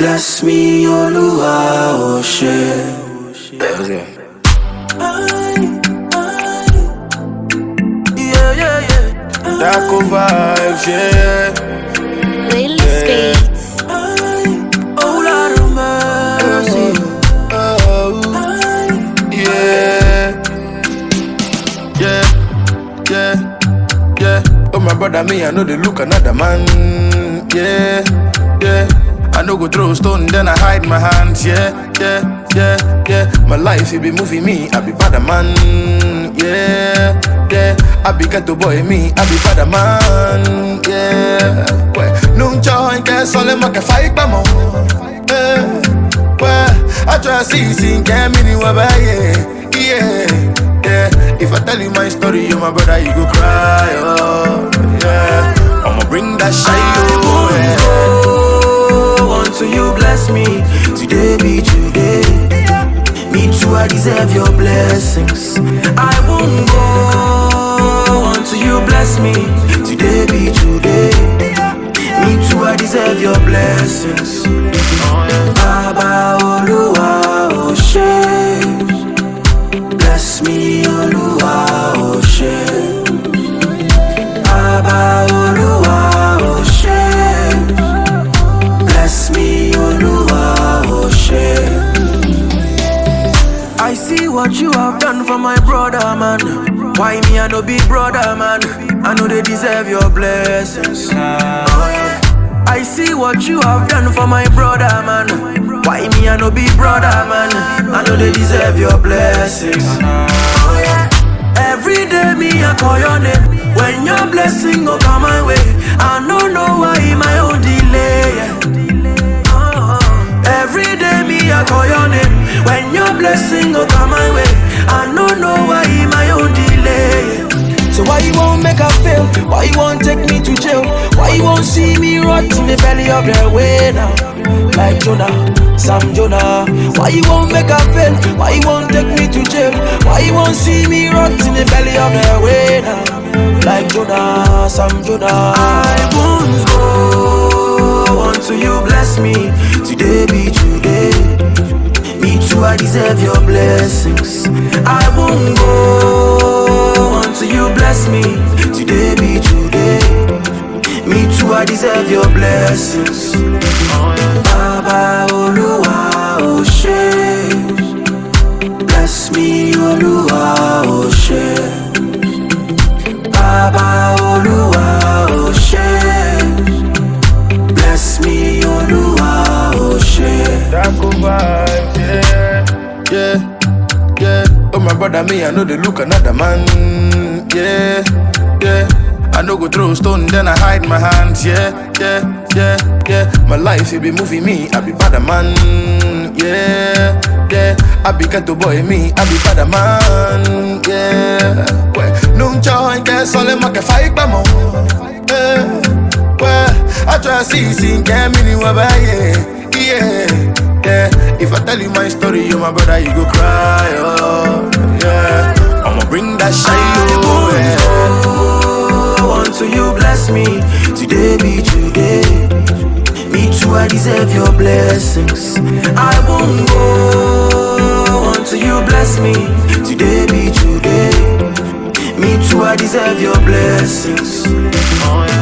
Bless me, Olúwa ó ṣé. Yeah, yeah, yeah. Daco vibes, yeah. Lily Skates. Oh, Lord of mercy. Oh, oh, oh, yeah. Yeah, yeah, yeah. Oh, my brother, me, I know they look another man. Yeah, yeah. I no go throw stone, then I hide my hands. Yeah, yeah, yeah, yeah. My life, it be moving me. I be bad man. Yeah, yeah. I be ghetto boy, me. I be bad man. Yeah. Well, no joy, guess all them can fight, come on. Yeah. I try see, see, get me new, yeah, yeah, yeah. If I tell you my story, you my brother, you go cry, oh, bless me. Today be today. Me too, I deserve your blessings. I won't go until you bless me. Today be today. Me too, I deserve your blessings. Oh, see what you have done for my brother, man. Why me, I no be brother, man? I know they deserve your blessings. Oh, I see what you have done for my brother, man. Why me, I no be brother, man? I know they deserve your blessings. Oh, Every day, me, I call your name. When your blessing go come my way, I don't know why my own delay. So why you won't make a fail? Why you won't take me to jail? Why you won't see me rot in the belly of the way now? Like Jonah, Sam Jonah Why you won't make a fail? Why you won't take me to jail? Why you won't see me rot in the belly of the way now? Like Jonah, Sam Jonah I won't go until you bless me Today be today Me too, I deserve your blessings I won't go bless me. Today be today. Me too, I deserve your blessings. Baba Oluwa ó ṣé. Bless me Oluwa ó ṣé. Baba Oluwa ó ṣé. Bless me Oluwa ó ṣé. Daco yeah, yeah, yeah. Oh my brother, me, I know they look another man. Yeah, yeah. I no go throw stone, then I hide my hands. Yeah, yeah, yeah, yeah. My life, it be moving me. I be bad man. Yeah, yeah. I be ghetto boy, me. I be bad man. Yeah. No joy, guess all them can fight, come on. Yeah. I try see, see, get me yeah, yeah, yeah. If I tell you my story, you my brother, you go cry, oh, yeah. I'ma bring that shine, bless me, today be today. Me too, I deserve your blessings. I won't go until you bless me, today be today. Me too, I deserve your blessings. Oh, Baba